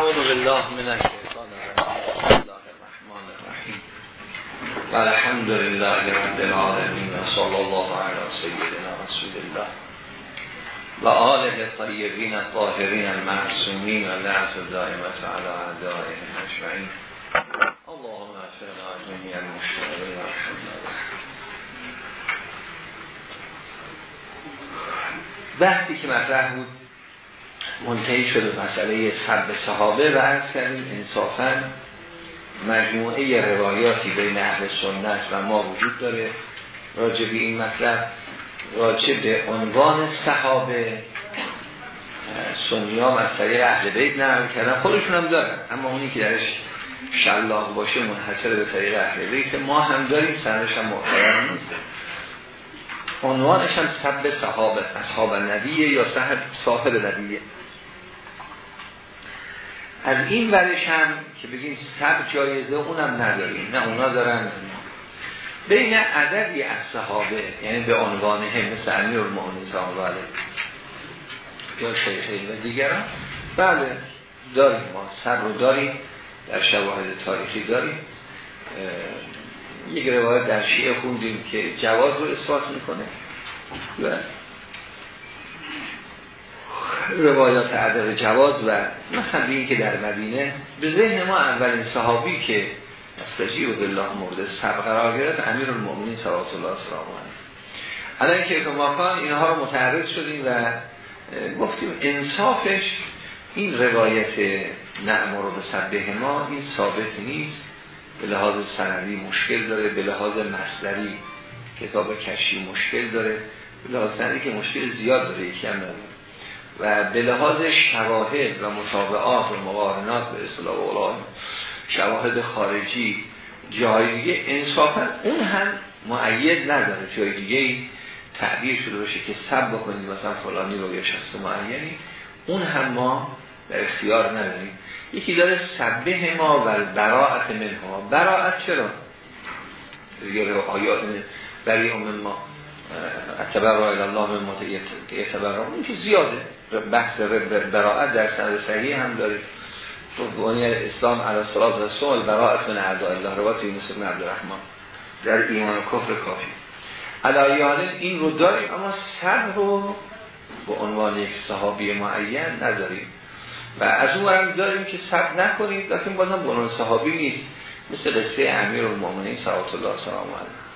اعوذ بالله من الشیطان الرجیم الله الرحمن الرحیم الحمد لله رب العالمین و صلی الله علی سیدنا رسول الله. و آله طیبین الطاهرین المعصومین و لعنت دائمت علی اعدائهم اجمعین اللهم اغفرنا جميع المشتغلین و رحمنا بحثی که مطرح بود منتهی شده مسئله سب صحابه و عرض کردیم انصافا مجموعه روایاتی بین اهل سنت و ما وجود داره. راجع به این مطلب راجع به عنوان صحابه سنی ها از اهل بیت نقل کردن. خودشون هم دارن اما اونی که درش شلاق باشه منحصر به طریق اهل بیت. ما هم داریم سنش هم معتبر نیست. عنوانش هم سب صحابه اصحاب نبیه یا صاحب صاحب نبیه. از این ورش هم که بگیم سب جایزه اونم نداریم. نه اونا دارن. بین عددی از صحابه یعنی به عنوان هم مثل امیر المؤمنین علیه یا شیخین و دیگران. بله داریم. ما سب رو داریم در شواهد تاریخی داریم. یک روایت در شیعه خوندیم که جواز رو اثبات می‌کنه. و روایات عدد جواز و مثلا این که در مدینه به ذهن ما اولین صحابی که استجیب بالله مورد سب گرفت امیر المؤمنین صلوات الله سلام علیه. الان که ماکان اینها رو متعرض شدیم و گفتیم انصافش این روایت نعمر رو به ما این ثابت نیست. به لحاظ سندی مشکل داره به لحاظ مصدری کتاب کشی مشکل داره به لحاظ سندی که مشکل زیاد داره یکی هم نداره. و به لحاظ شواهد و مطابعات و مقارنات به اصطلاح اولان شواهد خارجی جای دیگه انصافا اون هم معید نداره. جای دیگه تعبیر شده باشه که سب بکنید مثلا فلانی رو یا شخص معینی اون هم ما در اختیار نداریم. یکی داره سبه ما و براعت من ها براعت چرا؟ دیگه آیات برای امن ما. اتبر را الله من متعتبر اون که زیاده. بحث براعت در سند صحیح هم داریم. بانی اسلام علی صلات و سوال براعت من اعضاء الله روات یونس بن عبدالرحمن. در ایمان و کفر کافی. علایان این رو داریم اما سر رو به عنوان یک صحابی معین نداریم. و از اون هم داریم که سب نکنید لیکن بازم به عنوان صحابی نیست. مثل قصه امیر المؤمنین صلوات الله سلام علیه.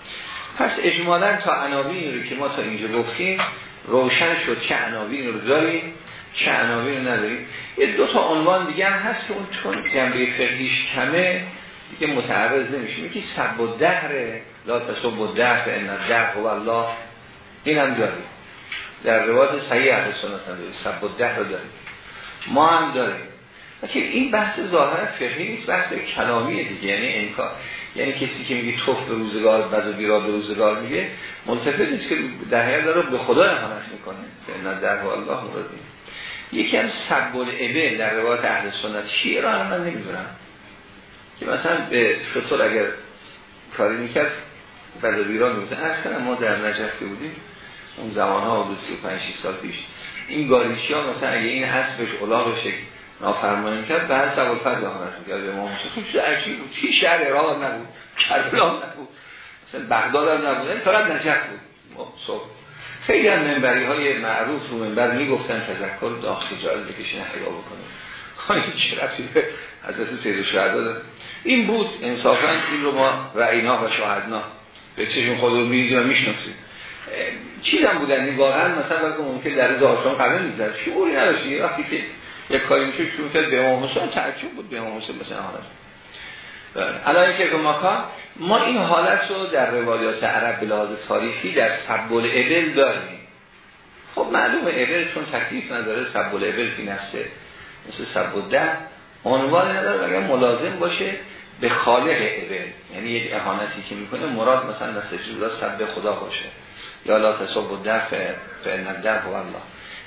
پس اجمالا تا عناوین رو که ما تا اینجا گفتیم روشن شد چه عناوین رو داریم چه عناوین رو نداریم. یه دو تا عنوان دیگه هم هست که اون چون جنبه فقهیش کمه دیگه متعرض نمیشه. یکی سب و دهره لا تصب و دهر ان الدهر و الله. این هم داریم. در روایت صحیح اهل سنت هم داریم. سب و دهر رو داریم. ما هم داریم. که این بحث ظاهر فقهی نیست بحث کلامیه دیگه. یعنی امکان یعنی کسی که میگه توف به روزگار و بیرا به روزگار میگه منتفع نیست که در حقیقت داره به خدا اهانت می‌کنه. نه در الله مرادی یکی هم سبول ابل در روایت اهل سنت شیعه را هم من نمی‌دونم. که مثلا به شطور اگر کاری می‌کرد و بیرا میگه اصلا ما در نجف که بودیم اون زمان ها بود 35 سال پیش این گاریشی ها مثلا اگه این حسبش الاغش نافرمانی کرد بعد سوال فرد آمد می‌کرد به امام حسین چیز عجیب بود چی شهر عراق نبود کربلا نبود مثلا بغداد هم نبود فقط نجف بود. صبح خیلی هم منبری های معروف رو منبر می‌گفتن تذکر داخل جایز بکشین حیا بکنه خواهی چه رفتی به حضرت سید شهده این بود انصافا این رو ما رعینا و شاهدنا به چشم خود رو می‌دید و می‌شناسید چیز هم بودن این واقعا مثلا وقتی ممکن در روز آشان قبل می‌زد شعوری نداشتی وقتی که یک کاری میشه شروع کرد به امام حسین تعجب بود به امام حسین مثلا حالت الان که ماکان ما این حالت رو در روایات عرب به لحاظ تاریخی در سبول ابل داریم. خب معلومه ابل چون تکلیف نداره سبول ابل فی نفسه. مثل سبول ده عنوان نداره اگر ملازم باشه به خالق ابل. یعنی یک اهانتی که می‌کنه مراد مثلا نستجیب سب خدا باشه. یا لا تصب فعلا در هو الله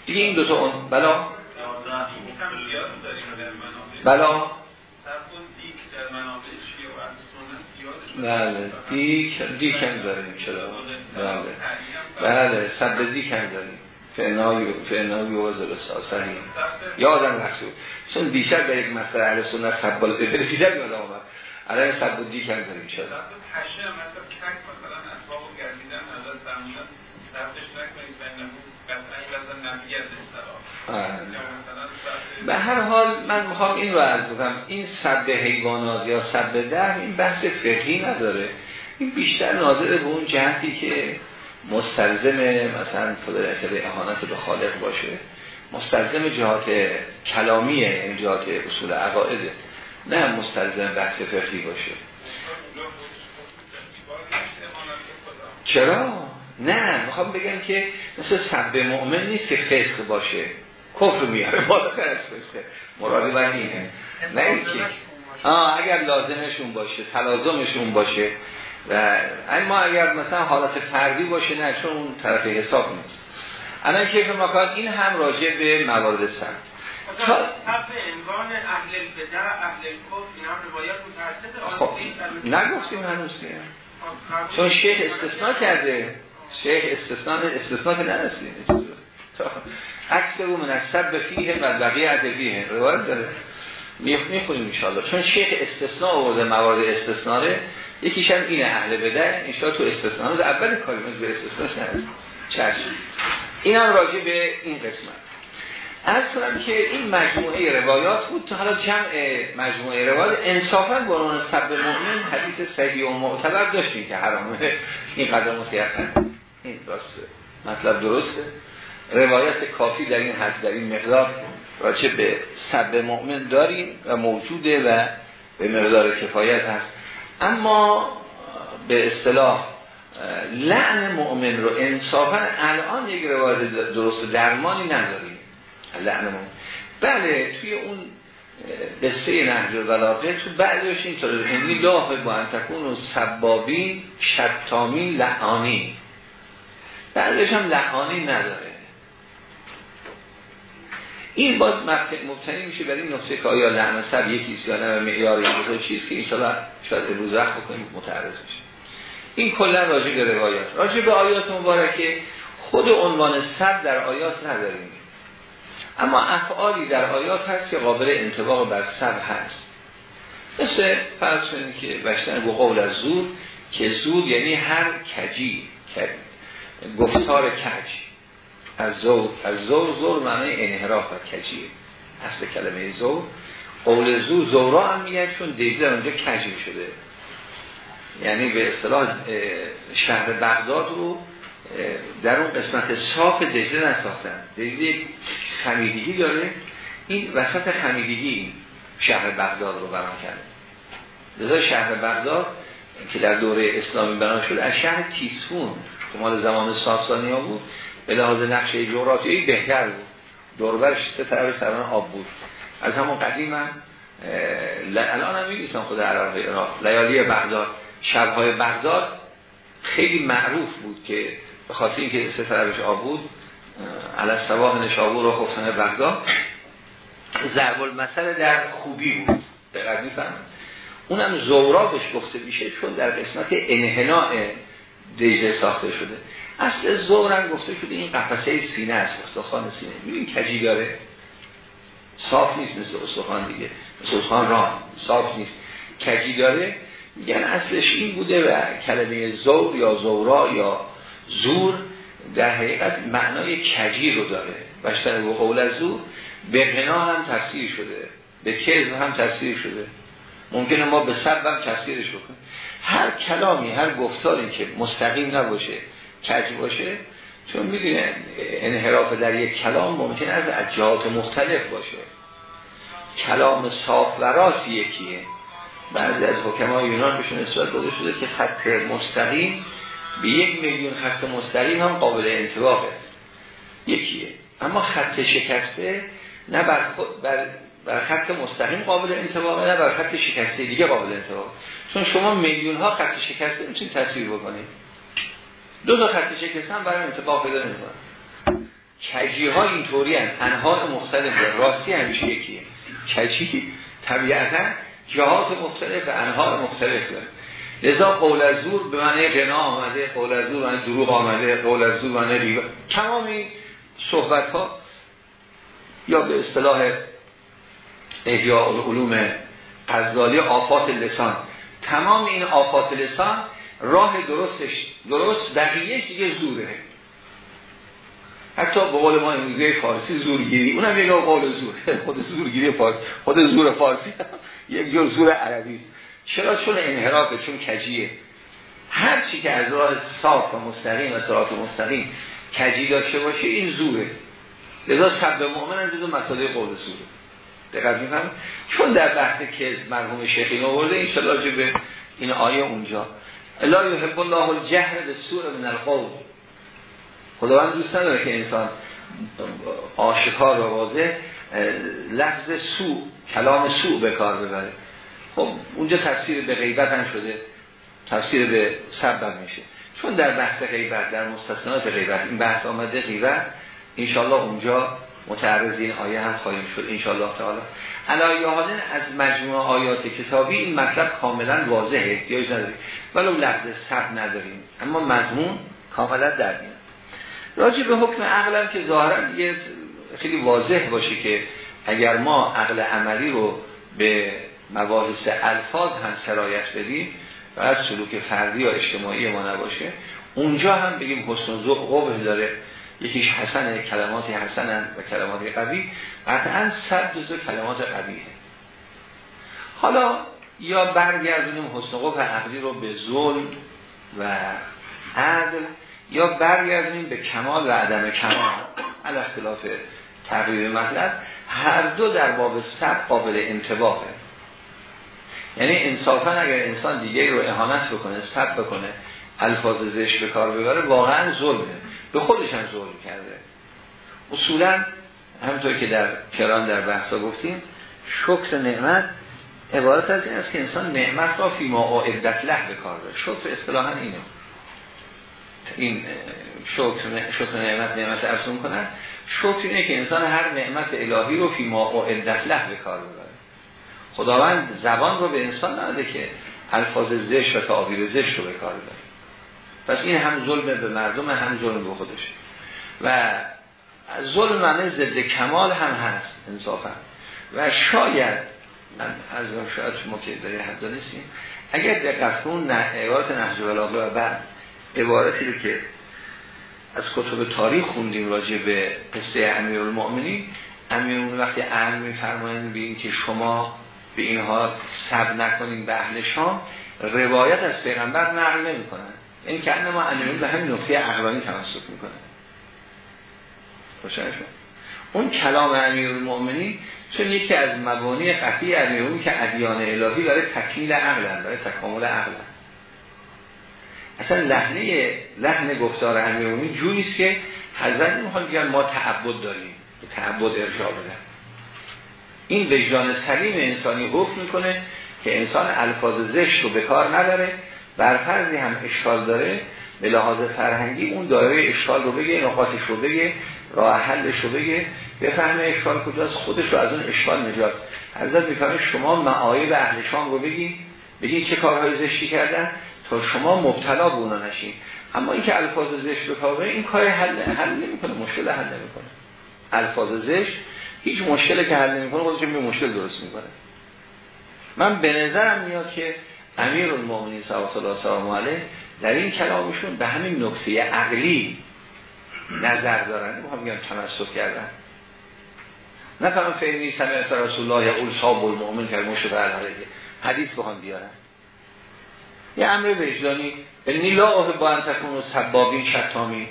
دیگه این دوتا بلا. بلا بله. دیک دیک هم داریم چرا؟ بله. بله. سب دیک هم داریم. فعنایی و وزر صحیح. یادم رفته بود چون دیشب در یک مسئله اهل سنت سبال ببره دیدم یادم آمد. الان سب بودی کم داریم شد به هر حال من می‌خوام این رو عرض بکنم. این سب حیوانات یا سب در این بحث فقهی نداره. این بیشتر ناظر به اون جهتی که مستلزم مثلا فضل احانت به خالق باشه. مستلزم جهات کلامیه این یعنی جهات اصول عقائده نه مستلزم بحث فقهی باشه. چرا؟ نه. می‌خوام بگم که مثل سب مؤمن نیست که فسق باشه. کفر میاره از فسقه مرادی باید اینه نه اینکه آه اگر لازمشون باشه تلازمشون باشه. و اما اگر مثلا حالت فردی باشه نه چون اون طرف حساب نیست. الان کیف مکان این هم راجع به موارد سن خب خب نگفتیم هنوز خب، چون شیخ استثناء کرده. شیخ استثناء استثناء که نرسید عکس او من سب فیه و بقیه عدبیه روایت داره. می‌خونیم انشاءالله. چون شیخ استثناء آورده موارد استثناره یکیش هم اینه اهل بده انشاء تو استثناء. از اول کاری به استثناء نرسید چشم. این هم راجع به این قسمت. از کنم که این مجموعه روایات بود. تا حالا جمع مجموعه روایات انصافا به عنوان سب مؤمن حدیث صحیح و معتبر داشتیم که حرامه. این قدر متیقن این راسته مطلب درسته. روایت کافی در این حد در این مقدار راجع به سب مؤمن داریم و موجوده و به مقدار کفایت هست. اما به اصطلاح لعن مؤمن رو انصافا الان یک روایت درست درمانی نداریم. لعن مؤمن. بله توی اون قصه نهج البلاغه تو بعدش اینطوره یعنی لاه با انتکون و سبابین شتامین لعانی. بعدش هم لعانی نداره. این باز مبتنی میشه برای این نقطه که آیا لعن سب یکیست یا نه معیار یا چیز که اینشالا شاید امروز وقت بکنیم متعرض میشه. این کلا راجع به روایات. راجع به آیات مبارکه خود عنوان سب در آیات نداریم. اما افعالی در آیات هست که قابل انتباق بر سب هست. مثل فرض که بشتن به قول از زور که زور یعنی هر کجی گفتار کج. از زور از زور زور معنی انحراف و کجیه. اصل کلمه زور. قول زور زورا هم میگن چون دیده اونجا کجی شده یعنی به اصطلاح شهر بغداد رو در اون قسمت صاف دجله نساختن. دجله خمیدگی داره. این وسط خمیدگی شهر بغداد رو بران کرده. لذا شهر بغداد که در دوره اسلامی بنا شد از شهر تیسفون که مال زمان ساسانی ها بود به لحاظ نقشه جغرافیایی بهتر بود. دوربرش سه طرف سران آب بود. از همون قدیم هم الان هم میگیستم خود عراق. ایران لیالی بغداد شبهای بغداد خیلی معروف بود که به خاطر اینکه سه طرفش آب بود علی سواح نشابور و خفتن بغداد ضرب المثل در خوبی بود. دقیق میفهم اونم زورا بهش گفته میشه چون در قسمت انحناء دیجه ساخته شده. اصل زورم گفته شده این قفسه سینه است استخوان سینه. ببین کجی داره؟ صاف نیست مثل استخوان دیگه. مثل استخوان ران. صاف نیست. کجی داره؟ میگن اصلش این بوده و کلمه زور یا زورا یا زور در حقیقت معنای کجی رو داره. بشتر و قول از زور به غنا هم تفسیر شده. به کذب هم تفسیر شده. ممکنه ما به سب هم تفسیرش بکنیم. هر کلامی هر گفتاری که مستقیم نباشه کج باشه چون می‌دونه انحراف در یک کلام ممکن از جهات مختلف باشه. کلام صاف و راست یکیه. بعضی از حکمای یونان بهشون نسبت داده شده که خط مستقیم به یک میلیون خط مستقیم هم قابل انتباقه یکیه. اما خط شکسته نه بر, بر, بر خط مستقیم قابل انتباقه نه بر خط شکسته دیگه قابل انتباقه چون شما میلیون ها خط شکسته می‌تونید تصویر بکنید. دو تا خط شکسته هم برای انتباق پیدا نمی‌کنه. کجی ها اینطوری هست انها مختلف راستی همیشه یکیه. کجی طبیعتا جهات مختلف و انها مختلف داره. لذا قول از زور به معنی غنا آمده قول از زور معنی دروغ آمده قول از زور معنی ریبا. تمامی صحبت ها یا به اصطلاح احیاء علوم غزالی آفات لسان. تمام این آفات لسان راه درستش درست بقیه دیگه زوره. حتی به قول ما امروزه فارسی زورگیری اونم یک قول زور. خود زورگیری فارسی خود زور فارسی یک جور زور عربی. چرا؟ چون انحرافه چون کجیه. هر چی که از راه صاف و مستقیم و صراط مستقیم کجی داشته باشه این زوره. لذا سب مؤمن هم جزو مسئله قول زوره. دقیق میفهم چون در بحث که مرحوم شیخ این آورده این به این آیه اونجا. لا یحب الله الجهر به سور من القول. خداوند دوست نداره که انسان آشکار و واضح لفظ سو کلام سو به کار ببره. خب اونجا تفسیر به غیبت هم شده. تفسیر به سبب میشه. چون در بحث غیبت در مستثنات غیبت این بحث آمده غیبت انشالله اونجا متعرض این آیه هم خواهیم شد انشالله تعالی. علایه حالن از مجموع آیات کتابی این مطلب کاملا واضحه احتیاج نداریم. ولو لفظ سب نداریم اما مضمون کاملا در میاد. راجع به حکم عقلم که ظاهرا یه خیلی واضح باشه که اگر ما عقل عملی رو به مباحث الفاظ هم سرایت بدیم فقط سلوک فردی یا اجتماعی ما نباشه. اونجا هم بگیم حسن و داره. یکیش حسن کلمات حسن و کلمات قوی. قطعا صد جزو کلمات قویه. حالا یا برگردونیم حسن قبه عقلی رو به ظلم و عدل یا برگردونیم به کمال و عدم کمال. علی اختلاف تغییر مطلب هر دو در باب سب قابل انتباهه. یعنی انصافا اگر انسان دیگه رو اهانت بکنه سب بکنه الفاظ زشت به کار ببره واقعا ظلمه. به خودش هم ظلم کرده. اصولا همونطور که در کران در بحثا گفتیم شکر نعمت عبارت از این است که انسان نعمت را فی ما عدت له به کار بره شکر اصطلاحا اینه. این شکر, شکر نعمت نعمت ارزون کنن. شکر اینه که انسان هر نعمت الهی رو فی ما عدت له به کار ببره خداوند زبان رو به انسان نده که الفاظ زشت و تعابیر زشت رو به کار ببره پس این هم ظلم به مردم هم ظلم به خودش. و ظلم معنی ضد کمال هم هست انصافا. و شاید من از شاید شما که داری حد نیستیم. اگر دقت کن عبارت نهج البلاغه و بعد عبارتی رو که از کتب تاریخ خوندیم راجع به قصه امیرالمؤمنین امیرالمؤمنین وقتی امر میفرمایند به که شما به اینها سب نکنیم به اهل شام روایت از پیغمبر نقل نمی‌کنن این که ما امیرالمؤمنین به همین نقطه عقلانی تمسک می‌کنه. اون کلام امیرالمؤمنین چون یکی از مبانی قطعی امیرالمؤمنین که ادیان الهی برای تکمیل عقلن برای تکامل عقلن اصلا لحنه لحن گفتار امیرالمؤمنین جوری است که حضرت نمی‌خوان بگن ما تعبد داریم به تعبد ارجاع بدن این وجدان سلیم انسانی حکم می‌کنه که انسان الفاظ زشت رو به کار نداره. بر فرضی هم اشکال داره به لحاظ فرهنگی اون دایره اشکال رو بگه نقاطش رو بگه راه حلش رو بگه بفهمه اشکال کجاست خودش رو از اون اشکال نجات. حضرت می‌فهمه شما معایب اهل شام رو بگی بگی چه کارهای زشتی کردن تا شما مبتلا به نشین. اما اینکه الفاظ زشت بکاره این کار حل حل نمی‌کنه مشکل حل نمی‌کنه. الفاظ زشت هیچ مشکلی که حل نمی‌کنه خودش به مشکل درست می‌کنه. من به نظرم میاد که امیر المومنین صلوات الله سلام علیه در این کلامشون به همین نکته عقلی نظر دارن. می‌خوام میگم تمسک کردن. نه فهم فهمی سمعت رسول الله یا اول صاحب المؤمن که مشبه علیه حدیث بخوام بیارن یه امر وجدانی یعنی لا احب ان تکون و سبابین شتامی.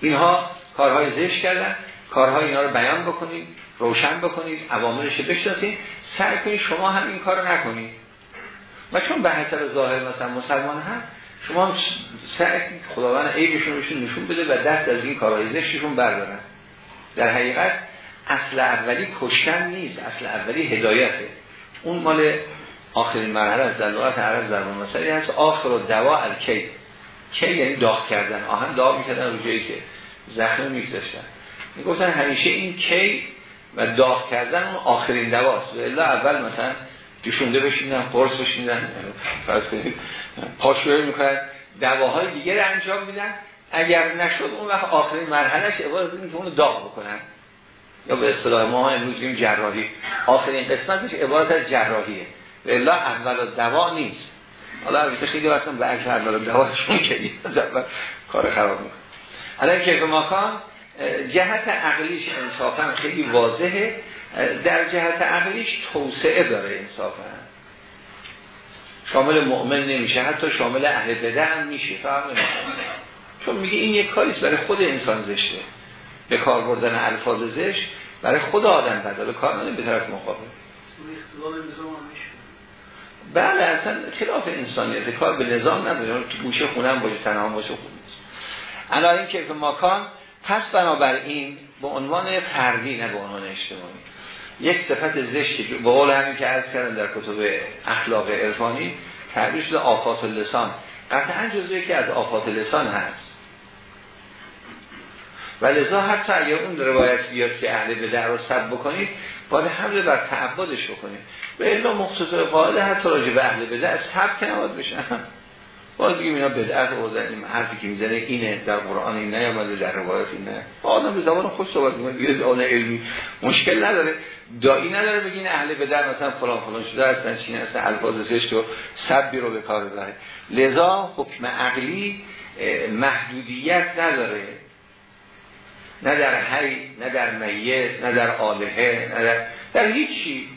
اینها کارهای زشت کردن. کارهای اینا رو بیان بکنید روشن بکنید عواملش بشناسید. سعی کنید شما هم این کار رو نکنید. و چون به حسب ظاهر مثلا مسلمان هم شما سعی خداوند عیبشون روشون نشون بده و دست از این کارهای زشتشون بردارن. در حقیقت اصل اولی کشتن نیست اصل اولی هدایته. اون مال آخرین مرحله از در لغت عرب در مسئله هست آخر و دوا الکی کی یعنی داغ کردن. آهن داغ می‌کردن رو جایی که زخم میگذاشتن. می‌گفتن همیشه این کی و داغ کردن اون آخرین دواست. و الا اول مثلا جوشونده بشیندن قرص بشیندن فرض کنید پاشوه می‌کنن. دواهای دیگه رو انجام میدن. اگر نشد اون وقت آخرین مرحلهش عبارت این که اونو داغ بکنن. یا به اصطلاح ما امروز این جراحی. آخرین قسمتش عبارت از جراحیه. و الا اول دوا نیست. حالا البته خیلی وقتا به عکس اول دواشون که کار خراب می‌کنه. الان که ماکان جهت عقلیش انصافا خیلی واضحه. در جهت عقلیش توسعه داره انصافا. شامل مؤمن نمیشه حتی شامل اهل بده هم میشه فهم چون میگه این یک کاریست برای خود انسان زشته. به کار بردن الفاظ زشت برای خود آدم بدل کار نده به طرف مقابل. بله اصلا خلاف انسانیت. کار به نظام نداره. تو گوشه خونم باشه تنها باشه خوب نیست. الان این که ماکان پس بنابراین به عنوان فردی نه به عنوان اجتماعی. یک صفت زشتی به قول همین که عرض کردن در کتب اخلاق عرفانی تعبیر شده آفات لسان قطعا جزوی که از آفات لسان هست. و لذا حتی اگر اون روایت بیاد که اهل به رو سب بکنید باید حمله بر تعبدش بکنید. و الا مخصوص قاعده حتی راجع به اهل از سب که نباید بشن باز بگیم اینا بدعت این حرفی که می‌زنه اینه در قرآن این نیامده در روایت این نه. آدم به زبان خوش صحبت می‌کنه آن علمی مشکل نداره. دایی نداره بگین اهل بدر مثلا فلان فلان شده هستن چین هستن الفاظ زشت و سبی رو به کار ببره. لذا حکم عقلی محدودیت نداره. نه در حی نه در میت نه در آلهه نه در, در هیچی.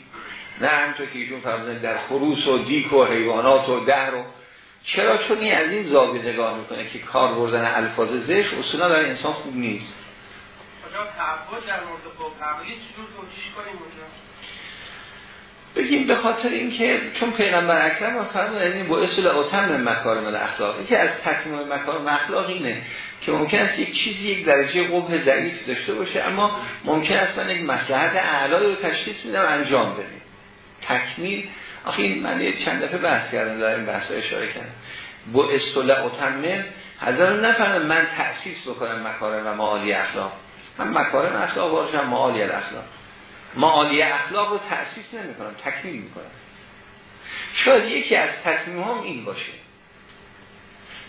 نه همچون که ایشون فرمودن در خروس و دیک و حیوانات و در و چرا؟ چون این از این زاویه نگاه می‌کنه که کار بردن الفاظ زش اصولا در انسان خوب نیست. بگیم به خاطر اینکه چون پیغمبر اکرم فرمودن این با اصول اوتم مکارم الاخلاق که از تکمیل مکارم اخلاق اینه که ممکن است یک چیزی یک درجه قبه ضعیف داشته باشه اما ممکن است من یک مسلحت اعلای رو تشخیص میدم انجام بدیم تکمیل آخه این من چند دفعه بحث کردم در این بحث اشاره کردم. با اصطلاح اتمم حضر نفرم من تأسیس بکنم مکارم و معالی اخلاق. من مکارم اخلاق باشم معالی اخلاق معالی اخلاق رو تأسیس نمی کنم تکمیل می کنم شاید یکی از تکمیل هم این باشه.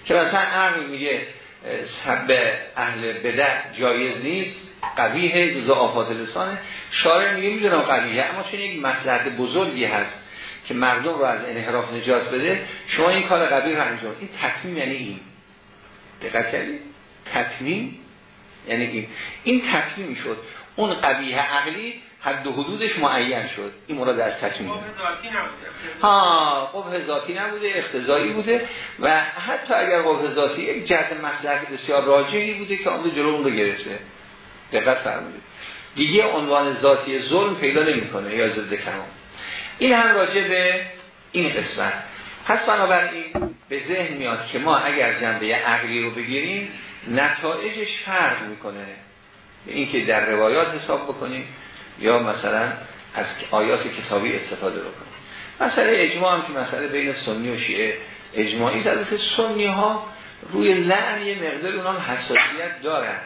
که مثلا عقل میگه سب اهل بدع جایز نیست قویه جزا آفات لسانه. شارع میگه می‌دونم قویه اما چون یک مسلحت بزرگی هست که مردم رو از انحراف نجات بده شما این کار قبیل رو انجام این تکمیم یعنی این. دقت کردید؟ تکمیم یعنی این. این تکمیم شد. اون قبیه عقلی حد و حدودش معین شد. این مراد از تکمیم ها قبه ذاتی نبوده اختزایی بوده و حتی اگر قبه ذاتی یک جهت مسلحت بسیار راجعی بوده که آن جلو اون رو گرفته. دقت فرمودید. دیگه عنوان ذاتی ظلم پیدا نمی‌کنه یا ضد کلام این هم راجع به این قسمت. پس بنابراین به ذهن میاد که ما اگر جنبه عقلی رو بگیریم نتایجش فرق می‌کنه. به اینکه در روایات حساب بکنیم یا مثلا از آیات کتابی استفاده بکنیم. مسئله اجماع هم که مسئله بین سنی و شیعه اجماعی که سنی ها روی لعن یه مقدار اونام حساسیت دارن.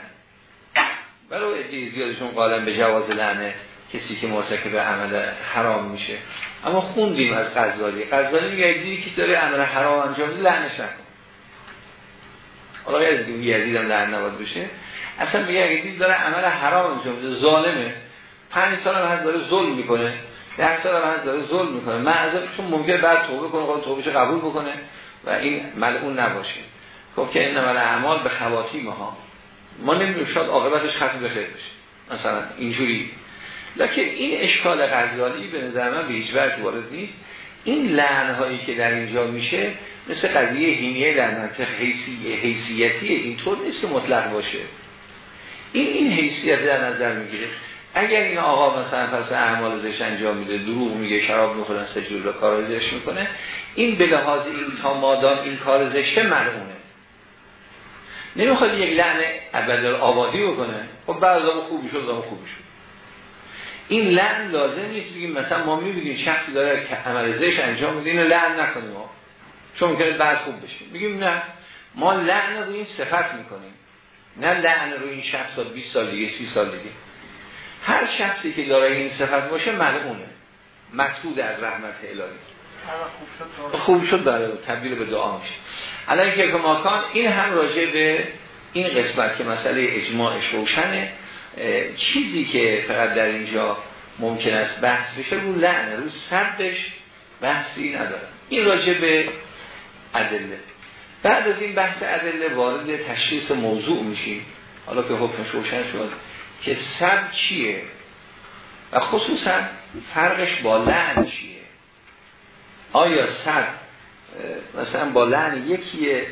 برای زیادشون قالن به جواز لعنه. کسی که مرتکب عمل حرام میشه. اما خوندیم از غزالی. غزالی میگه دیدی که داره عمل حرام انجام لعنش نکن. حالا از دیگه یزید هم لعن نباد بشه. اصلا میگه اگه دید داره عمل حرام انجام میده ظالمه. پنج سال هم هست داره ظلم می‌کنه. ده سال هم هست داره ظلم می‌کنه. معذب چون ممکنه بعد توبه کنه خود توبهش قبول بکنه و این ملعون نباشه. خب که این عمل اعمال به خواتیم ها ما نمی‌دونیم شاید عاقبتش ختم به خیر بشه. مثلا اینجوری لکن این اشکال غزالی به نظر من به هیچ وجه وارد نیست. این لعن هایی که در اینجا میشه مثل قضیه هینیه در منطق حیثی حیثیتی اینطور نیست که مطلق باشه. این این حیثیت در نظر می‌گیره. اگر این آقا مثلا پس اعمال زش انجام میده دروغ میگه شراب می‌خورن سجور رو کار زش می‌کنه این به لحاظ این تا مادام این کار زشه ملعونه نمی‌خواد یک لعن ابدال آبادی بکنه. خب بعضا خوبی شد خوبی شد این لعن لازم نیست بگیم مثلا ما می‌بینیم شخصی داره که عمل زش انجام میده اینو لعن نکنیم ما. چون ممکنه بعد خوب بشیم میگیم نه. ما لعن رو این صفت می‌کنیم. نه لعن رو این شخص سال 20 سال دیگه 30 سال دیگه. هر شخصی که داره این صفت باشه ملعونه. مقصود از رحمت الهی. خوب شد برای تبدیل به دعا میشه. الان که ماکان این هم راجع به این قسمت که مسئله اجماعش روشنه. چیزی که فقط در اینجا ممکن است بحث بشه رو لعنه رو صدش بحثی نداره. این راجع به ادله. بعد از این بحث ادله وارد تشخیص موضوع میشیم. حالا که حکمش روشن شد که سب چیه؟ و خصوصا فرقش با لعن چیه؟ آیا سب مثلا با لعن یکیه؟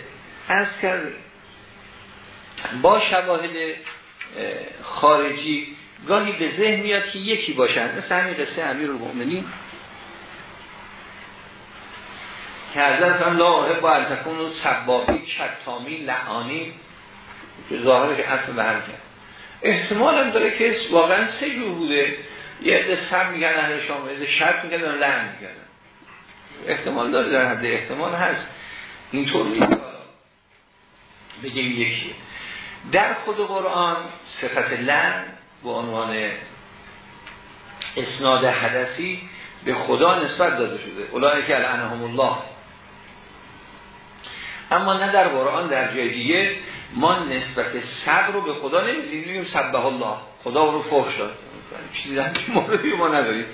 از کرد با شواهد خارجی گاهی به ذهن میاد که یکی باشن. مثل همین قصه امیر المؤمنین که حضرت هم لا آهد با انتکون و سباقی کتامی لعانی که ظاهرش اصل به هم کرد احتمال هم داره که واقعا سه جور بوده. یه عده سب میگن اهل شام عده شرط میگن لعن میگن احتمال داره در حد احتمال هست. اینطور نیست. بگیم یکیه. در خود قرآن صفت لعن به عنوان اسناد حدثی به خدا نسبت داده شده. اولای که الانهم الله. اما نه در قرآن در جای دیگه ما نسبت صبر رو به خدا نمیدیم. میگیم سبه الله. خدا رو فحش داد. چیزی در موردی ما نداریم.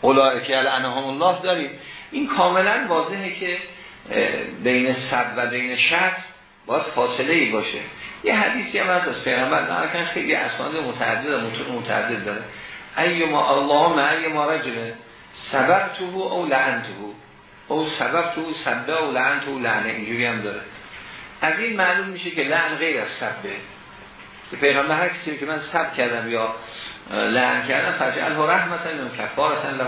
اولای که الانهم الله داریم. این کاملا واضحه که بین سب و بین شر باید فاصله ای باشه. یه حدیثی هم از پیغمبر نه خیلی اسناد متعدد متعدد داره. ایما اللهم ایما رجل سببته او لعنته او سببته سبه او لعنته لعنه. اینجوری هم داره. از این معلوم میشه که لعن غیر از سبه که پیغمبر هر کسی که من سب کردم یا لعن کردم فجعل ها رحمتا یا کفارتا له.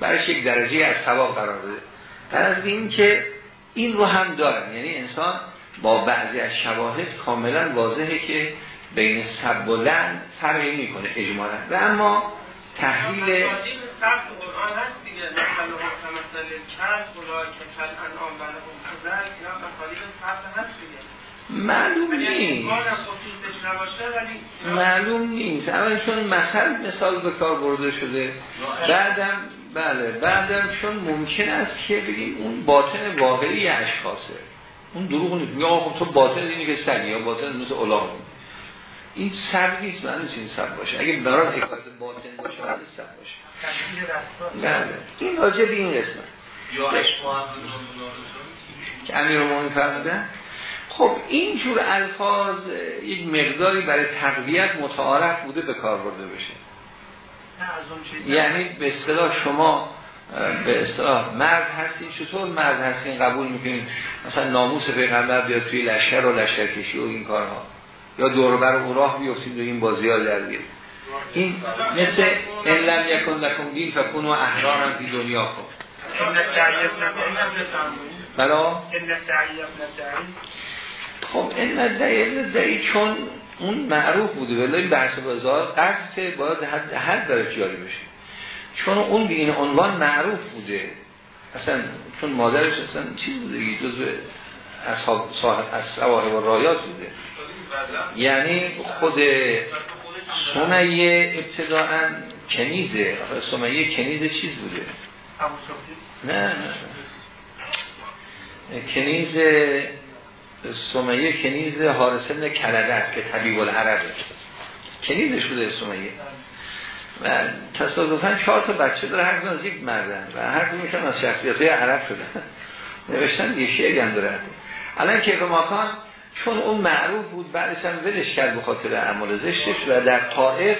برش یک درجه از ثواب قرار بده از این که این رو هم دارن. یعنی انسان با بعضی از شواهد کاملا واضحه که بین سب و لعن فرقی می‌کنه اجمالا. و اما تحلیل معلوم نیست. معلوم نیست. اول چون مثل مثال به کار برده شده. بعدم بله بعدم چون ممکن است که بگیم اون باطن واقعی اشخاصه. اون دروغ نیست. میگه آقا تو باطن اینی که سنی یا باطن مثل اولاد. این سب نیست من این سب باشه. اگه برای حکمت باطن باشه. باید سب باشه بله این راجع به این قسمت. که امیر مومن فرمودن. خب این جور الفاظ یک مقداری برای تقویت متعارف بوده به کار برده بشه. یعنی به اصطلاح شما به اصطلاح مرد هستین چطور مرد هستین قبول می‌کنین مثلا ناموس پیغمبر بیاد توی لشکر و لشکر کشی و این کارها. یا دور بر او راه بیفتید و این بازی ها در بیاد این مثل ان لم یکن لکم دین فکونو احرارم فی دنیا کن. بلا؟ خب این ندعی دعی چون اون معروف بوده. ولی این بحث بازار قصد باید حد, حد داره جاری بشه. چون اون به این عنوان معروف بوده. اصلا چون مادرش اصلا چیز بوده جزء اصحاب صاحب و رایات بوده. یعنی خود سمیه ابتداعا کنیزه. سمیه کنیز چیز بوده. نه نه. کنیز سمیه کنیز حارسن کلده که طبیب العربه. کنیزش بوده سمیه. و تصادفا چهار تا بچه داره هر از یک مردن و هر کدومشون از شخصیت های عرب شدن. نوشتن یه شعری هم داره. الان که ماکان چون اون معروف بود بعدش هم ولش کرد به خاطر اعمال زشتش و در طائف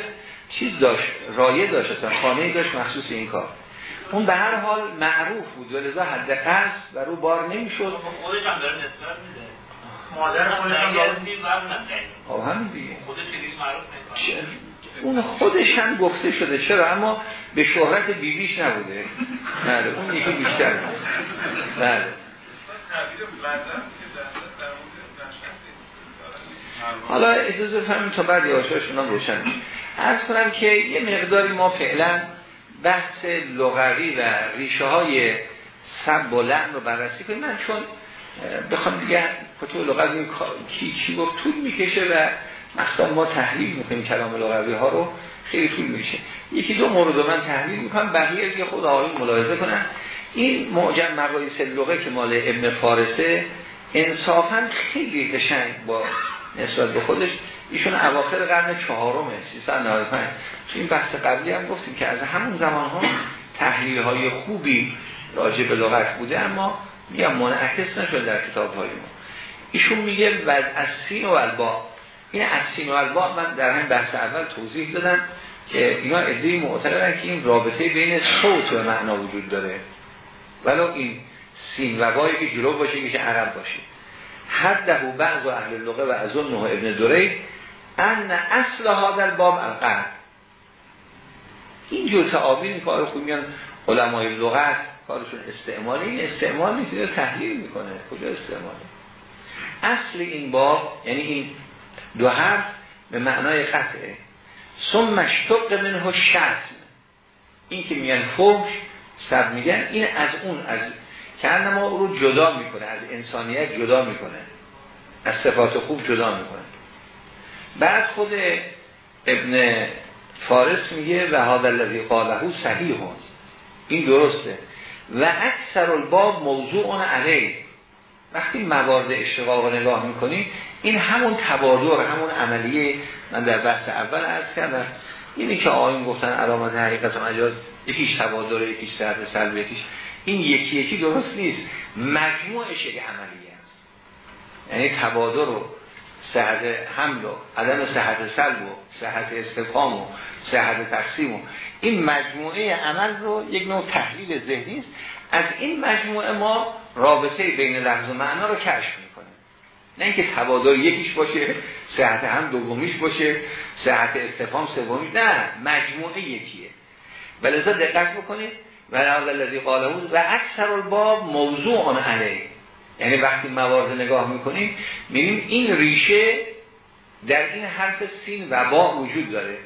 چیز داشت رایه داشت اصلا خانه داشت مخصوص این کار. اون به هر حال معروف بود و لذا حد قصد و رو بار نمی‌شد. خودش هم داره نسبت میده. مادر خودش هم خب همین دیگه. اون خودش هم گفته شده. چرا؟ اما به شهرت بیبیش نبوده. بله اون یکی بیشتر. بله. حالا اجازه فهمیم تا بعد یاشاشون هم روشن ارز کنم که یه مقداری ما فعلا بحث لغوی و ریشه های سب و لعن رو بررسی کنیم. من چون بخوام دیگه کتب لغت کی چی گفت طول می‌کشه و مثلا ما تحلیل می‌کنیم کلام لغوی ها رو خیلی طول میشه یکی دو مورد من تحلیل می‌کنم بقیه دیگه خود آقایون ملاحظه کنن این معجم مقایس لغه که مال ابن فارسه انصافا خیلی قشنگ با نسبت به خودش. ایشون اواخر قرن چهارمه 395 تو این بحث قبلی هم گفتیم که از همون زمان ها تحلیل های خوبی راجع به لغت بوده اما میگم منعکس نشد در کتاب های ما. ایشون میگه و از سین و البا این از سین و البا من در همین بحث اول توضیح دادم که اینا ادهی معتقدن که این رابطه بین صوت و معنا وجود داره. ولو این سین و بایی که جلو باشه که عرب باشه. حد و بعض و اهل لغه و از اون ابن دوره ان اصل ها در باب القرد این جور تعابیر کار خوب میان علمای لغت کارشون استعمالی این استعمال نیست تحلیل می‌کنه. کجا استعماله؟ اصل این باب یعنی این دو حرف به معنای قطعه. ثم مشتق منه شتم. این که میگن فوش سب میگن این از اون از که ما او رو جدا می‌کنه از انسانیت جدا می‌کنه. از صفات خوب جدا می‌کنه. بعد خود ابن فارس میگه و هذا الذی قاله صحیح. این درسته. و اکثر الباب موضوع علیه. وقتی موارد اشتقاق رو نگاه می‌کنیم این همون تبادر همون عملیه من در بحث اول عرض کردم. اینی که آقایون گفتن علامت حقیقت مجاز یکیش تبادر یکیش صحت سلب یکیش. این یکی یکی درست نیست. مجموعش یک عملیه است. یعنی تبادر و صحت حمل و عدم صحت سلب و صحت استفهام و صحت تقسیم و این مجموعه عمل رو یک نوع تحلیل ذهنی است. از این مجموعه ما رابطه بین لفظ و معنا رو کشف می‌کنیم. نه اینکه تبادل یکیش باشه صحت هم دومیش باشه صحت استفهام سومیش نه مجموعه یکیه. ولذا دقت بکنید و الذی قاله و اکثر الباب موضوع علیه. یعنی وقتی موارد نگاه می‌کنیم می‌بینیم این ریشه در این حرف سین و با وجود داره.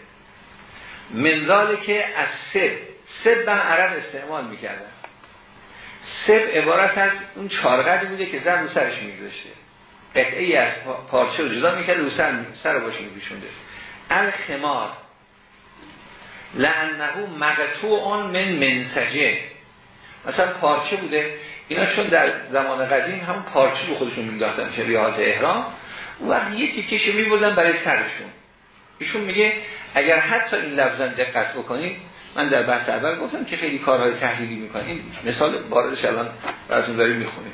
منزاله که از سب. سب من عرب استعمال می‌کردن. سب عبارت از اون چارقدی بوده که زن سرش میگذاشته. قطعه ای از پارچه رو جدا می‌کرده رو سر, سر رو باشه میگوشونده الخمار. لعنهو مقتوع من منسجه. مثلا پارچه بوده. اینا چون در زمان قدیم همون پارچه رو خودشون میداختن که ریاض احرام. و وقت یه تیکش میبودن برای سرشون. ایشون میگه اگر حتی این لفظا دقت بکنید من در بحث اول گفتم که خیلی کارهای تحلیلی می‌کنن این مثال باردش الان براتون داریم می‌خونیم.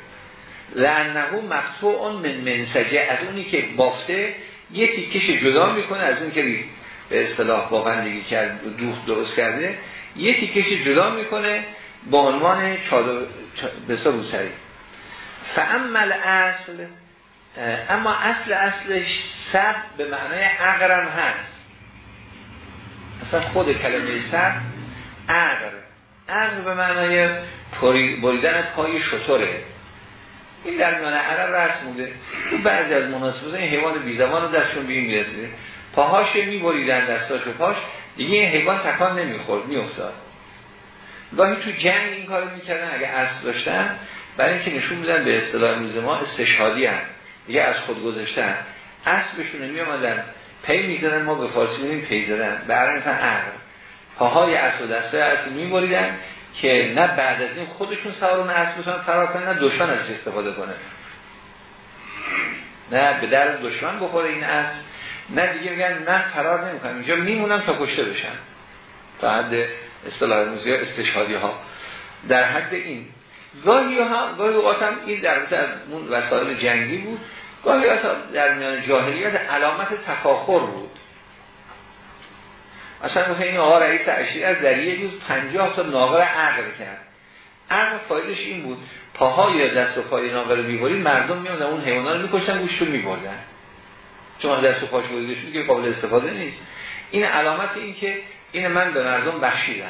لعنهو مقطوع من منسجه. از اونی که بافته یه تیکش جدا می‌کنه از اون که به اصطلاح باقندگی کرد دوخت درست کرده یه تیکش جدا می‌کنه با عنوان چادر بسا روسری. فعمل اصل اما اصل اصلش سب به معنای عقرم هست. اصلا خود کلمه سب عقر عقر به معنای بریدن پای شطوره این در میان عرب رسم بوده تو بعضی از مناسبات این حیوان بیزبان رو دستشون به این می‌رسیده پاهاش میبریدن دستاش و پاش دیگه این حیوان تکان نمی‌خورد میافتاد. گاهی تو جنگ این کارو می‌کردن اگه اسب داشتن برای اینکه نشون میدن به اصطلاح امروز ما استشهادی هم دیگه از خود گذاشتن. اسبشون می آمدن پی می‌زدن ما به فارسی میگیم پی زدن. برای مثلا عقل پاهای اسب و دسته اسب میبریدن. که نه بعد از این خودشون سوارون اسب بتونن فرار کنن نه دشمن ازش استفاده کنه. نه به در دشمن بخوره این اسب نه دیگه میگن من فرار نمی‌کنم اینجا میمونم تا کشته بشن. تا حد اصطلاح موزی استشهادی ها. در حد این. گاهی ها گاهی اوقات هم این در اون وسایل جنگی بود. گاهی در میان جاهلیت علامت تفاخر بود. اصلا مثلا این آقا رئیس اشیری از در یک روز پنجاه تا ناقر عقل کرد. عقل فایدش این بود پاهای یا دست و پای ناقر می‌برید مردم میان اون حیوانا رو میکشتن گوشت رو میبردن. چون دست و پاش بریده شد که قابل استفاده نیست. این علامت این که این من به مردم بخشیدم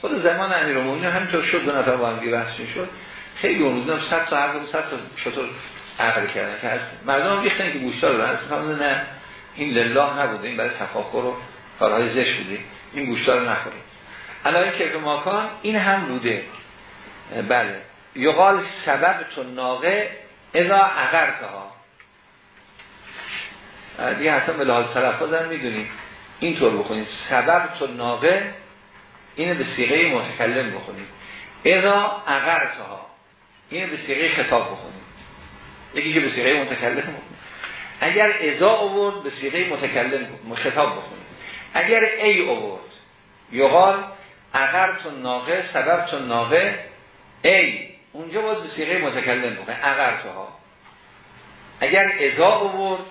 خود زمان امیرالمومنین همینطور شد دو نفر با هم شد خیلی اون روزا 100 تا عقل 100 تا چطور عقل کردن که از مردم ریختن که گوشتا رو برن نه. این لله نبوده این برای تفاخر و کارهای زشت بوده این گوشتا رو نخورید الان که ماکان این هم بوده بله. یقال سبب تو ناقه اذا عقرتها دیگه حتی به لحاظ تلفظ هم می‌دونیم. اینطور بخونید سبب تو ناقه اینه به سیغه متکلم بخونید اذا عقرتها اینه به سیغه خطاب بخونید یکی که به سیغه متکلم بخونید اگر ازا آورد به سیغه متکلم خطاب بخونیم. اگر ای آورد. یقال اگر ناقه سبب تو ناقه ای اونجا باز به سیغه متکلم بکنیم اگر ها. اگر ازا آورد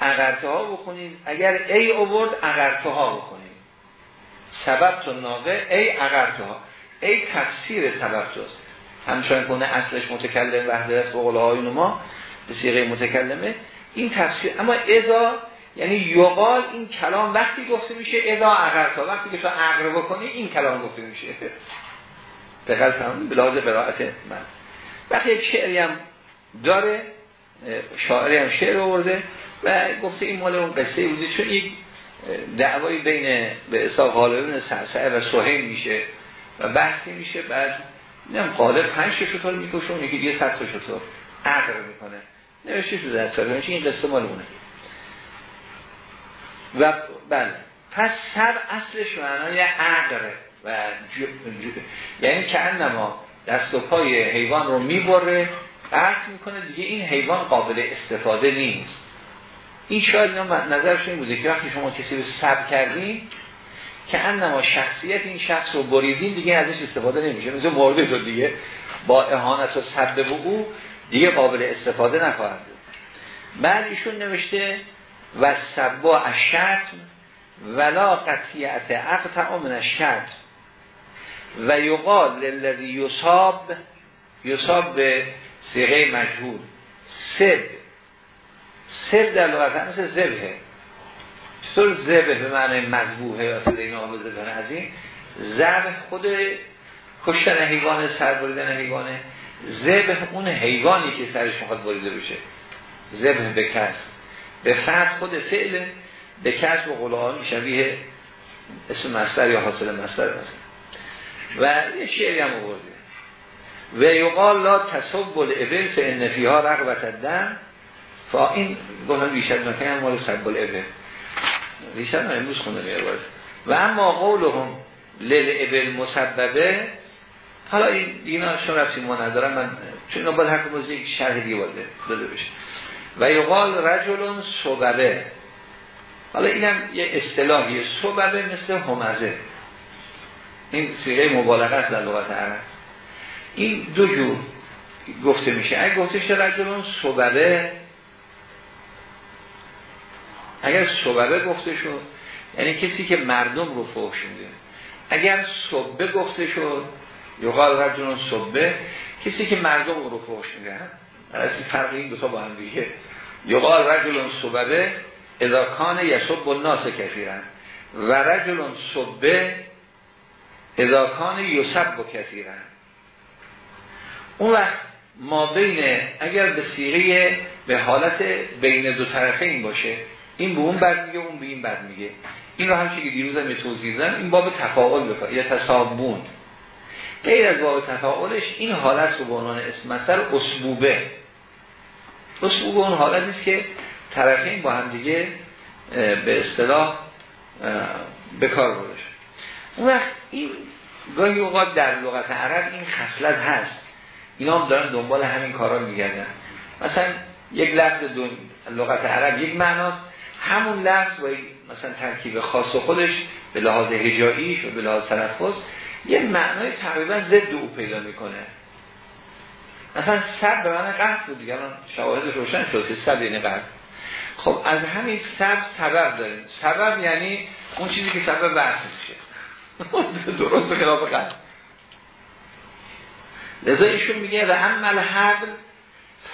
اگرتها بکنید. اگر ای آورد اگرتها بکنید. سبب تو ناقه ای اگرتها ای تفسیر سبب توست همچنان کنه اصلش متکلم وحده است های ما به سیغه متکلمه. این تفسیر اما ازا یعنی یقال این کلام وقتی گفته میشه ازا اگرتا وقتی که تو اگر بکنی این کلام گفته میشه. تمام به لحاظ قرائت من. وقتی یک شعری هم داره شاعری هم شعر آورده و گفته این مال اون قصه بوده چون یک دعوایی بین به اصلاح غالبین سرسعه و سوهیم میشه و بحثی میشه بعد نم قالب پنج شطور می‌کشه اون یکی دیگه ست شطور عقر می‌کنه. نوشته شده در این قصه مال اونه. و بله. پس سر اصلش معنای عقره و یعنی که انما دست و پای حیوان رو می‌بره قطع می‌کنه دیگه این حیوان قابل استفاده نیست. این شاید اینا نظرش این بوده که وقتی شما کسی رو سب کردین که انما شخصیت این شخص رو بریدین دیگه ازش استفاده نمیشه. مثل مرده تو دیگه. با اهانت و سب به او دیگه قابل استفاده نخواهد بود. بعد ایشون نوشته و سبا اشتم ولا قطیعت اقطع من الشتم. و یقال للذی یصاب یصاب به سیغه مجهول. سب. سب در لغت مثل زبه چطور زبه به معنی مذبوحه؟ یا این آقا زبه از این زبه خود کشتن حیوان سر بریدن حیوانه. زبه اون حیوانی که سرش می‌خواد بریده بشه. زبه به کس به فرد خود فعل به کس و قلعان شبیه اسم مستر یا حاصل مستر مثلا. و یه شعری هم آورده و یقال لا تصب الابل فان فیها رغبت الدم. فا این گفتن بیشتر هم مال سب الابل. ریشتر من امروز خونده و اما قولهم ابل مسببه. حالا این دینا چون رفتی ما ندارم من چون هر موضوع یک شرح باید داده بشه. و یقال رجلون صببه. حالا اینم یه اصطلاحی صببه مثل همزه. این سیغه مبالغه است در لغت عرب. این دو جور گفته میشه. اگه گفته شده رجلون صببه اگر صببه گفته شد یعنی کسی که مردم رو فوش میده. اگر صببه گفته شد یقال رجلون صببه کسی که مردم رو فوش میده. از فرق این دوتا با هم دیگه. یقال رجلون صببه اذا کان یسب الناس کثیرن و رجلون صببه اذا کان یسب و کثیرن اون وقت ما بین اگر به سیغه به حالت بین دو طرفه این باشه این به اون بد میگه اون به این بد میگه. این رو همچه که دیروز هم توضیح زن این باب تفاعل بکنه یا تصابون. غیر از باب تفاعلش این حالت رو به عنوان اسم مستر اسبوبه. اسبوبه اون حالت است که طرفین با هم دیگه به اصطلاح به کار بودش اون وقت این گاهی اوقات در لغت عرب این خصلت هست. اینا هم دارن دنبال همین کارا میگردن. مثلا یک لفظ دون لغت عرب یک معناست. همون لفظ با مثلا ترکیب خاص خودش به لحاظ هجاییش و به لحاظ تلفظ یه معنای تقریبا ضد او پیدا می‌کنه. مثلا سب به معنی قرد بود دیگه شواهد روشن شد که سب یعنی قرد خب از همین سب سبب داریم. سبب یعنی اون چیزی که سبب بحث میشه. درست خلاف قرد لذا ایشون میگه و عمل حبل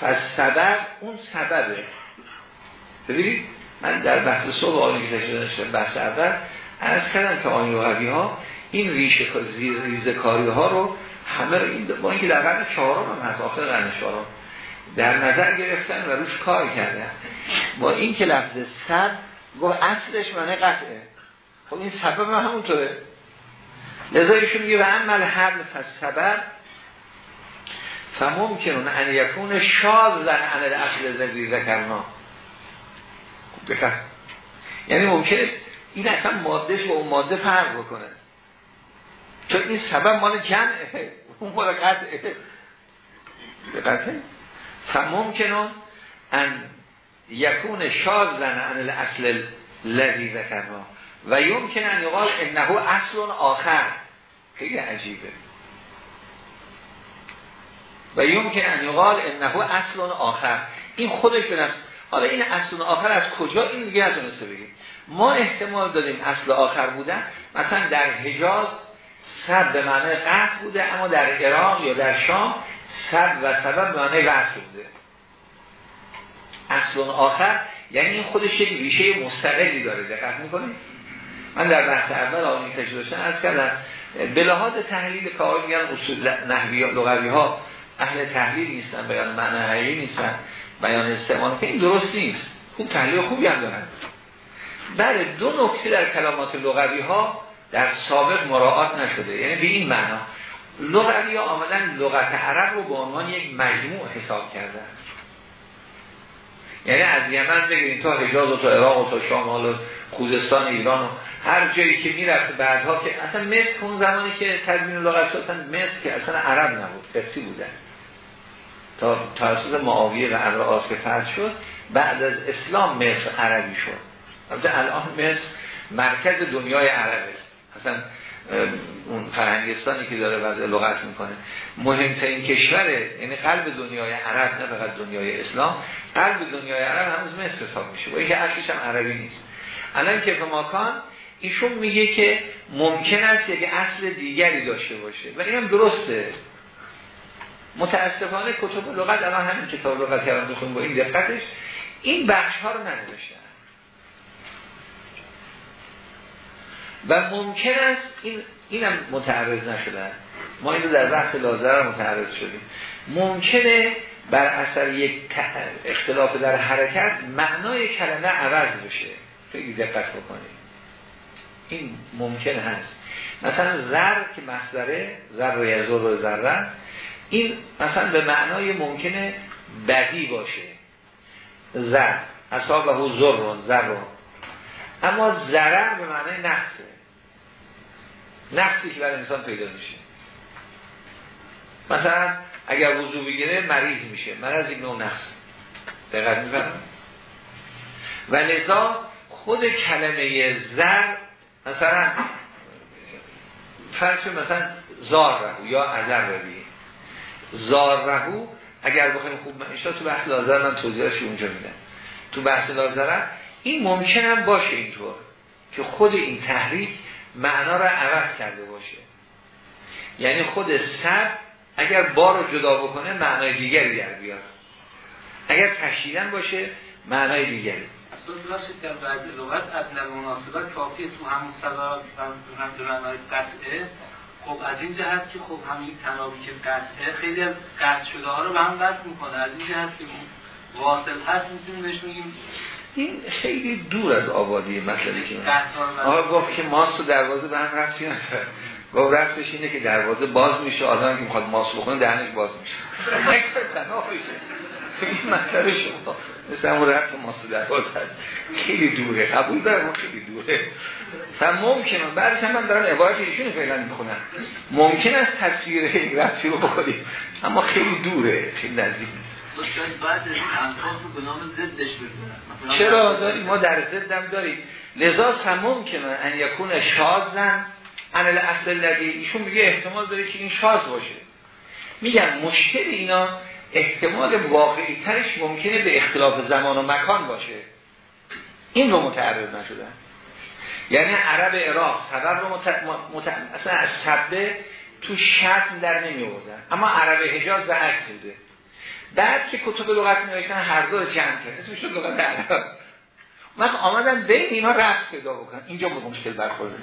فسبب اون سببه. ببینید من در بحث صبح آنی که تشکیل بحث اول از کردم که آنی ها این ریشه ریزکاری ها رو همه رو این با اینکه در قرن چهارم هم هست آخر قرن چهارم در نظر گرفتن و روش کار کردن. با این که لفظ سب گفت اصلش معنی قطعه. خب این سبب هم همونطوره. لذا ایشون میگه و عمل حبل سبب فممکنون ان یکون شاد زن عن اصل زنزی ذکرنا. بکن یعنی ممکنه این اصلا مادهش با اون ماده فرق بکنه. چون این سبب مال جمعه اون مال قطعه دقیقه فممکنون ان یکون شاذ عن الاصل الذی ذکرنا و یمکن ان یقال انه اصل آخر. خیلی عجیبه. و یمکن ان یقال انه اصل آخر. این خودش به حالا این اصل آخر از کجا این دیگه از بگیم؟ ما احتمال دادیم اصل آخر بودن. مثلا در حجاز سب به معنی قطع بوده اما در عراق یا در شام سب و سبب به معنی وصل بوده. اصل آخر یعنی این خودش یک ریشه مستقلی داره دقت می‌کنید من در بحث اول آنی تجربه از کردم به لحاظ تحلیل کار میگن اصول نحوی لغوی ها اهل تحلیل نیستن بیان معنی نیستن بیان استعمال که این درست نیست. خوب تحلیل خوبی هم دارن. بله دو نکته در کلمات لغوی ها در سابق مراعات نشده. یعنی به این معنا لغوی آمدن لغت عرب رو به عنوان یک مجموع حساب کردن یعنی از یمن بگیرین تا حجاز و تا عراق و تا شمال و خوزستان ایران و هر جایی که می‌رفت بعدها که اصلا مصر اون زمانی که تدوین لغت شد مصر که اصلا عرب نبود فقسی بودن. تا توسط معاویه و امر که فرد شد بعد از اسلام مصر عربی شد. البته الان مصر مرکز دنیای عربه. اصلا اون فرهنگستانی که داره وضع لغت می‌کنه. مهمترین کشوره یعنی قلب دنیای عرب نه فقط دنیای اسلام قلب دنیای عرب هنوز مصر حساب میشه. و اینکه اصلش هم عربی نیست. الان که ماکان ایشون میگه که ممکن است یک اصل دیگری داشته باشه. و اینم درسته. متاسفانه کتب لغت الان همین کتاب لغت کردن با این دقتش این بخش ها رو ننوشتن. و ممکن است این اینم متعرض نشدن ما این در بحث لازر متعرض شدیم. ممکنه بر اثر یک اختلاف در حرکت معنای کلمه عوض بشه. خیلی دقت بکنید. این ممکن هست. مثلا زر که مصدره زر و یزر و ذره این مثلا به معنای ممکنه بدی باشه. زر. اصابه زر زر اما ضرر به معنای نقصه نقصی که بر انسان پیدا میشه. مثلا اگر وضو بگیره مریض میشه. مرض این نوع نقص دقیق میفهم و لذا خود کلمه زر مثلا فرض مثلا زار رهو یا ازر روی زار رهو اگر بخوایم خوب من تو بحث لازر من توضیحش اونجا میدم. تو بحث لازر این ممکن هم باشه اینطور که خود این تحریک معنا را عوض کرده باشه. یعنی خود سب اگر بار رو جدا بکنه معنای دیگری در بیاد. اگر تشیدن باشه معنای دیگری. اصلا در بعض لغت ادن مناسبت کافی تو همون سبب هم معنای قطعه. خب از این جهت که خب همین تنابی که قطعه خیلی از قطع شده ها رو به هم وصل می‌کنه. از این جهت که واصل هست می‌تونیم بهش میگیم این خیلی دور از آبادی مسئله که آقا گفت که ماست و دروازه به هم رفتی گفت رفتش اینه که دروازه باز میشه آدم که می‌خواد ماست بخونه دهنش باز میشه. این مسئله شما. مثل همون رفت ماست دروازه خیلی دوره. قبول دارم خیلی دوره. و ممکنه. بعدش هم من دارم عبارت ایشون فعلا می‌خونم. ممکن است تصویر این رفتی رو بکنیم اما خیلی دوره. خیلی نزدیک چرا؟ داریم ما در ضدم داریم. لذا تمام که ان یکون شازن ان الاصل لدی ایشون میگه احتمال داره که این شاز باشه. میگن مشکل اینا احتمال واقعی ترش ممکنه به اختلاف زمان و مکان باشه. این رو متعرض نشدن یعنی عرب عراق سبب رو مت... اصلا از سبه تو شتم در نمی آوردن اما عرب حجاز به عکس بوده بعد که کتب لغت نوشتن هر دو جمع کرد. اسمش شد لغت عرب مثلا آمدن بین اینا رفت پیدا بکنن اینجا بود مشکل برخورده.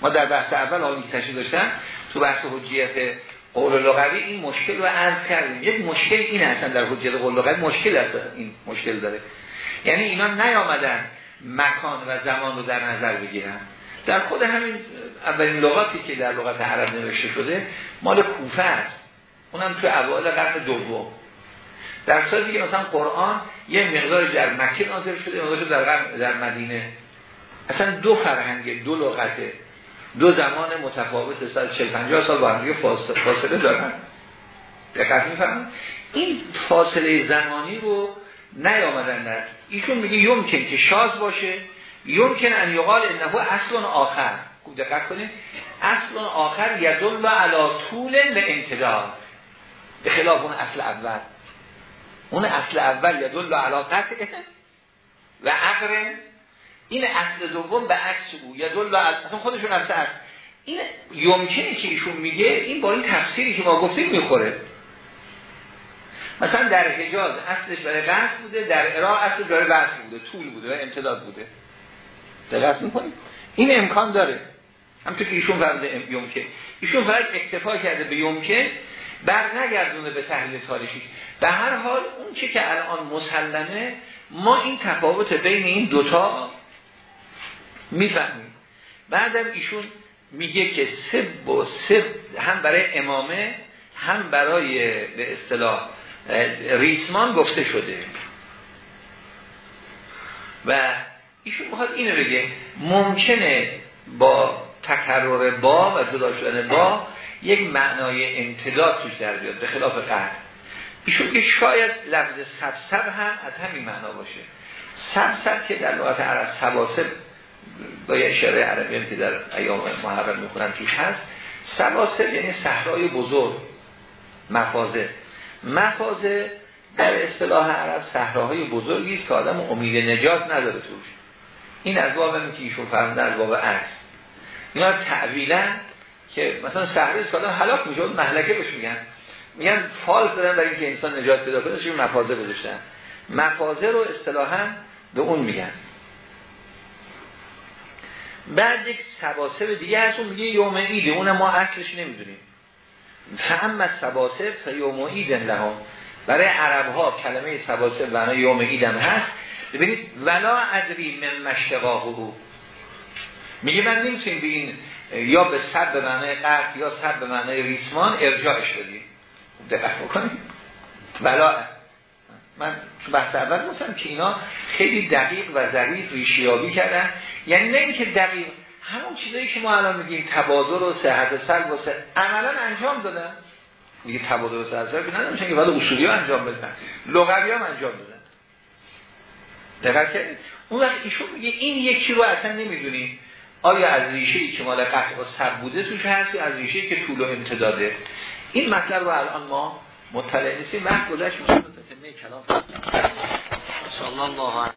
ما در بحث اول آقای تشریح داشتن تو بحث حجیت قول لغوی این مشکل رو عرض کردیم. یک مشکل این اصلا در حجیت قول لغوی. مشکل هست این مشکل داره. یعنی اینا نیامدن مکان و زمان رو در نظر بگیرن. در خود همین اولین لغاتی که در لغت عرب نوشته شده مال کوفه است. اونم تو اوایل قرن دوم. در صورتی که مثلا قرآن یه مقدار در مکه نازل شده مقدار در در مدینه. اصلا دو فرهنگ دو لغته دو زمان متفاوت 140 50 سال با هم فاصله دارن. دقت می‌فهمید این فاصله زمانی رو نیامدن در ایشون میگه یمکن که شاز باشه یمکن ان یقال انه اصل آخر. دقت کنید. اصل آخر یدل و علا طول به امتداد به خلاف اون اصل اول. اون اصل اول یدل و علا قطعه و عقر این اصل دوم به عکس او و اصلا خودشون اصل هست این یمکنه که ایشون میگه این با این تفسیری که ما گفتیم می‌خوره. مثلا در حجاز اصلش برای بحث بوده در عراق اصلش برای بحث بوده. طول بوده و امتداد بوده. دقت می‌کنیم این امکان داره. همطور که ایشون فرمده یمکن. ایشون فقط اکتفا کرده به یمکن بر نگردونه به تحلیل تاریخی. به هر حال اون چه که الان مسلمه ما این تفاوت بین این دوتا می‌فهمیم. بعدم ایشون میگه که سب و سب هم برای امامه هم برای به اصطلاح ریسمان گفته شده. و ایشون می‌خواد اینو بگه ممکنه با تکرر با و جدا شدن با یک معنای امتداد توش در بیاد به خلاف قطع ایشون که شاید لفظ سبسب هم از همین معنا باشه. سبسب که در لغت عرب سباسب با یه اشاره عربی هم که در ایام محرم می‌کنن توش هست. سباسب یعنی صحرای بزرگ مفازه. مفازه در اصطلاح عرب صحراهای بزرگی است که آدم امید نجات نداره توش. این از باب که ایشون فرمده از باب عکس اینا تعویلا که مثلا که آدم هلاک میشه محلکه بهش میگن. میگن فال دادن برای اینکه انسان نجات پیدا کنه چون مفازه گذاشتن. مفازه رو اصطلاحا به اون میگن. بعد یک سباسب دیگه هست اون میگه یوم ایده اون ما اصلش نمی‌دونیم. فهم از سباسب فیوم ایدن لهم. برای عرب ها کلمه سباسب و یوم ایدم هست. ببینید ولا ادری من مشتقاه او میگه من نمی‌تونیم به این یا به سب به معنی قرد یا سب به معنی ریسمان ارجاعش بدیم. دقت بکنیم. ولا من تو بحث اول گفتم که اینا خیلی دقیق و ظریف ریشیابی کردن. یعنی نه اینکه دقیق. همون چیزایی که ما الان میگیم تبادل و صحت سلب و عملا انجام دادن. میگه تبادل و صحت سلب نه نمیشن که بعد اصولی انجام بدن. لغوی هم انجام دادن دقیق کردید؟ اون وقت ایشون میگه این یکی رو اصلا نمی‌دونیم. آیا از ریشه ای که مال قطع و سب بوده توش هست یا از ریشه ای که طول و امتداده؟ این مطلب رو الان ما مطلع نیستیم. وقت گذشت کلام. الله